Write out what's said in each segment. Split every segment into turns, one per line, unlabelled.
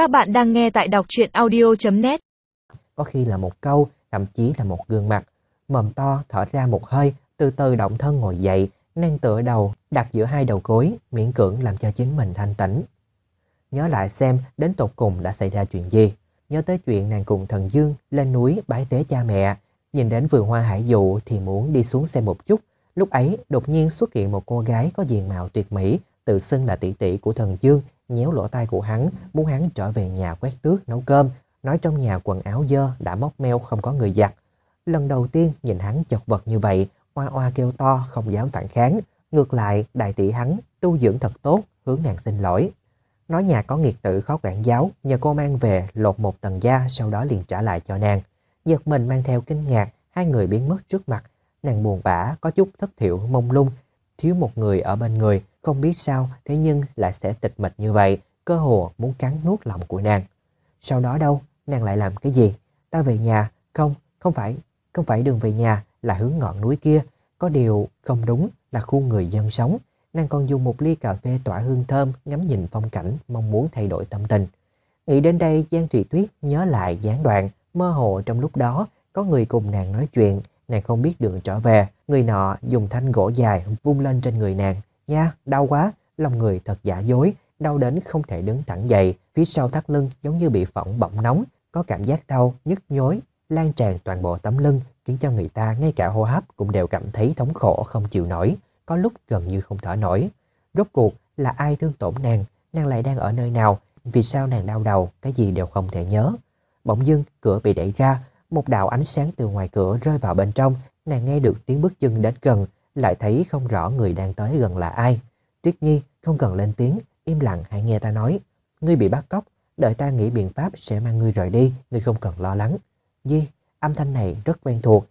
Các bạn đang nghe tại đọc truyện audio.net
Có khi là một câu, thậm chí là một gương mặt. mầm to thở ra một hơi, từ từ động thân ngồi dậy, nâng tựa đầu đặt giữa hai đầu gối, miễn cưỡng làm cho chính mình thanh tĩnh. Nhớ lại xem đến tột cùng đã xảy ra chuyện gì. Nhớ tới chuyện nàng cùng thần Dương lên núi bái tế cha mẹ. Nhìn đến vườn hoa hải dụ thì muốn đi xuống xem một chút. Lúc ấy đột nhiên xuất hiện một cô gái có diện mạo tuyệt mỹ, tự xưng là tỷ tỷ của thần Dương, nhéo lỗ tai của hắn, muốn hắn trở về nhà quét tước nấu cơm, nói trong nhà quần áo dơ đã móc meo không có người giặt. Lần đầu tiên nhìn hắn chật vật như vậy, oa oa kêu to không dám phản kháng. Ngược lại, đại tỷ hắn tu dưỡng thật tốt, hướng nàng xin lỗi. Nói nhà có nghiệt tử khó quản giáo, nhờ cô mang về lột một tầng da sau đó liền trả lại cho nàng. Giật mình mang theo kinh ngạc, hai người biến mất trước mặt. Nàng buồn bã, có chút thất thiểu mông lung, thiếu một người ở bên người, không biết sao thế nhưng lại sẽ tịch mịch như vậy, cơ hồ muốn cắn nuốt lòng của nàng. Sau đó đâu, nàng lại làm cái gì? Ta về nhà, không, không phải, không phải đường về nhà, là hướng ngọn núi kia. Có điều không đúng là khu người dân sống. Nàng còn dùng một ly cà phê tỏa hương thơm, ngắm nhìn phong cảnh, mong muốn thay đổi tâm tình. Nghĩ đến đây, Giang Thủy Tuyết nhớ lại gián đoạn, mơ hồ trong lúc đó, có người cùng nàng nói chuyện, nàng không biết đường trở về. Người nọ dùng thanh gỗ dài vung lên trên người nàng. Nha, đau quá, lòng người thật giả dối, đau đến không thể đứng thẳng dậy. Phía sau thắt lưng giống như bị phỏng bỏng nóng, có cảm giác đau, nhức nhối, lan tràn toàn bộ tấm lưng, khiến cho người ta ngay cả hô hấp cũng đều cảm thấy thống khổ không chịu nổi, có lúc gần như không thở nổi. Rốt cuộc là ai thương tổn nàng, nàng lại đang ở nơi nào, vì sao nàng đau đầu, cái gì đều không thể nhớ. Bỗng dưng cửa bị đẩy ra, một đạo ánh sáng từ ngoài cửa rơi vào bên trong, nàng nghe được tiếng bước chân đến gần, lại thấy không rõ người đang tới gần là ai. Tuyết Nhi không cần lên tiếng, im lặng hãy nghe ta nói. Ngươi bị bắt cóc, đợi ta nghĩ biện pháp sẽ mang ngươi rời đi, ngươi không cần lo lắng. Di, âm thanh này rất quen thuộc.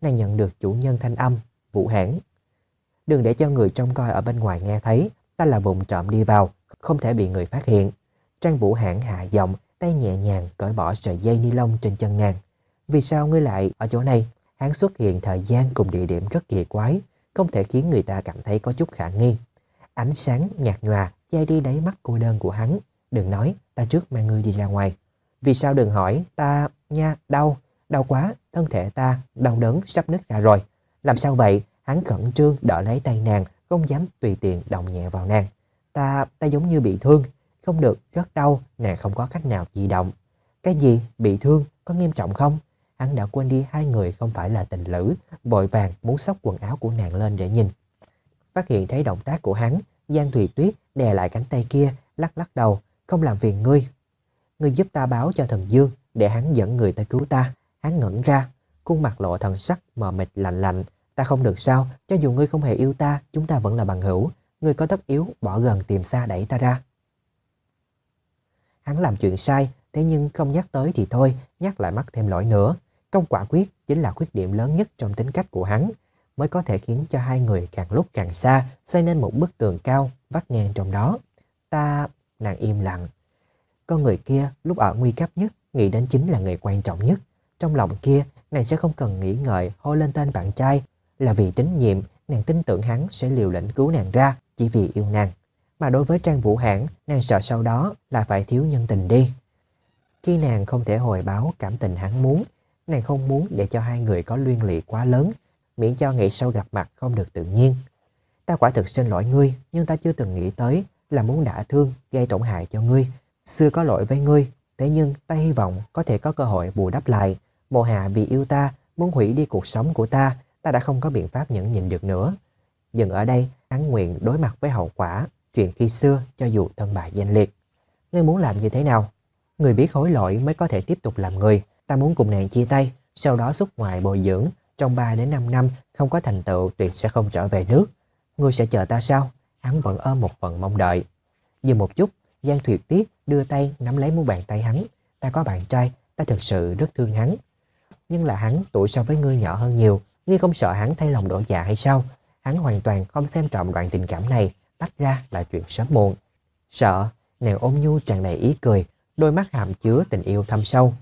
Nàng nhận được chủ nhân thanh âm, Vũ Hãn. Đừng để cho người trông coi ở bên ngoài nghe thấy, ta là vùng trộm đi vào, không thể bị người phát hiện. Trang Vũ Hãn hạ giọng, tay nhẹ nhàng cởi bỏ sợi dây ni lông trên chân nàng. Vì sao ngươi lại ở chỗ này? Hắn xuất hiện thời gian cùng địa điểm rất kỳ quái, không thể khiến người ta cảm thấy có chút khả nghi. Ánh sáng nhạt nhòa che đi đáy mắt cô đơn của hắn. Đừng nói, ta trước mang ngươi đi ra ngoài. Vì sao đừng hỏi, ta, nha, đau, đau quá, thân thể ta, đau đớn, sắp nứt ra rồi. Làm sao vậy? Hắn khẩn trương đỡ lấy tay nàng, không dám tùy tiện động nhẹ vào nàng. Ta, ta giống như bị thương, không được, rất đau, nàng không có cách nào di động. Cái gì? Bị thương? Có nghiêm trọng không? Hắn đã quên đi hai người không phải là tình lữ, vội vàng muốn xốc quần áo của nàng lên để nhìn. Phát hiện thấy động tác của hắn, Giang Thùy Tuyết đè lại cánh tay kia, lắc lắc đầu, không làm phiền ngươi. Ngươi giúp ta báo cho thần Dương, để hắn dẫn người tới cứu ta. Hắn ngẩn ra, khuôn mặt lộ thần sắc mờ mịt lạnh lạnh. Ta không được sao, cho dù ngươi không hề yêu ta, chúng ta vẫn là bằng hữu. Ngươi có tất yếu, bỏ gần tìm xa đẩy ta ra. Hắn làm chuyện sai, thế nhưng không nhắc tới thì thôi, nhắc lại mắc thêm lỗi nữa. Công quả quyết chính là khuyết điểm lớn nhất trong tính cách của hắn, mới có thể khiến cho hai người càng lúc càng xa, xây nên một bức tường cao, vắt ngang trong đó. Ta, nàng im lặng. Con người kia lúc ở nguy cấp nhất, nghĩ đến chính là người quan trọng nhất. Trong lòng kia, nàng sẽ không cần nghĩ ngợi hô lên tên bạn trai, là vì tín nhiệm, nàng tin tưởng hắn sẽ liều lĩnh cứu nàng ra chỉ vì yêu nàng. Mà đối với Trang Vũ Hãn, nàng sợ sau đó là phải thiếu nhân tình đi. Khi nàng không thể hồi báo cảm tình hắn muốn, nàng không muốn để cho hai người có liên lụy quá lớn, miễn cho ngày sau gặp mặt không được tự nhiên. Ta quả thực xin lỗi ngươi, nhưng ta chưa từng nghĩ tới là muốn đả thương, gây tổn hại cho ngươi. Xưa có lỗi với ngươi, thế nhưng ta hy vọng có thể có cơ hội bù đắp lại. Mộ hạ vì yêu ta, muốn hủy đi cuộc sống của ta, ta đã không có biện pháp nhẫn nhịn được nữa. Dừng ở đây, hắn nguyện đối mặt với hậu quả, chuyện khi xưa cho dù thân bại danh liệt. Ngươi muốn làm như thế nào? Người biết hối lỗi mới có thể tiếp tục làm người. Ta muốn cùng nàng chia tay, sau đó xuất ngoại bồi dưỡng. Trong 3 đến 5 năm không có thành tựu tuyệt sẽ không trở về nước. Ngươi sẽ chờ ta sao? Hắn vẫn ôm một phần mong đợi. Dừng một chút, Giang Thuyệt Tiết đưa tay nắm lấy mu bàn tay hắn. Ta có bạn trai, ta thực sự rất thương hắn. Nhưng là hắn tuổi so với ngươi nhỏ hơn nhiều. Ngươi không sợ hắn thay lòng đổi dạ hay sao? Hắn hoàn toàn không xem trọng đoạn tình cảm này. Tách ra là chuyện sớm muộn. Sợ, nàng ôm nhu tràn đầy ý cười, đôi mắt hàm chứa tình yêu thâm sâu.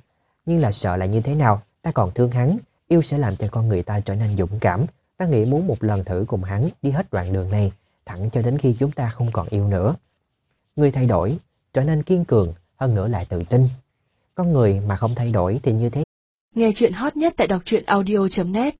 Nhưng là sợ là như thế nào, ta còn thương hắn, yêu sẽ làm cho con người ta trở nên dũng cảm. Ta nghĩ muốn một lần thử cùng hắn đi hết đoạn đường này, thẳng cho đến khi chúng ta không còn yêu nữa. người thay đổi, trở nên kiên cường, hơn nữa lại tự tin. Con người mà không thay đổi thì như thế.
Nghe chuyện hot nhất tại đọc truyện audio.net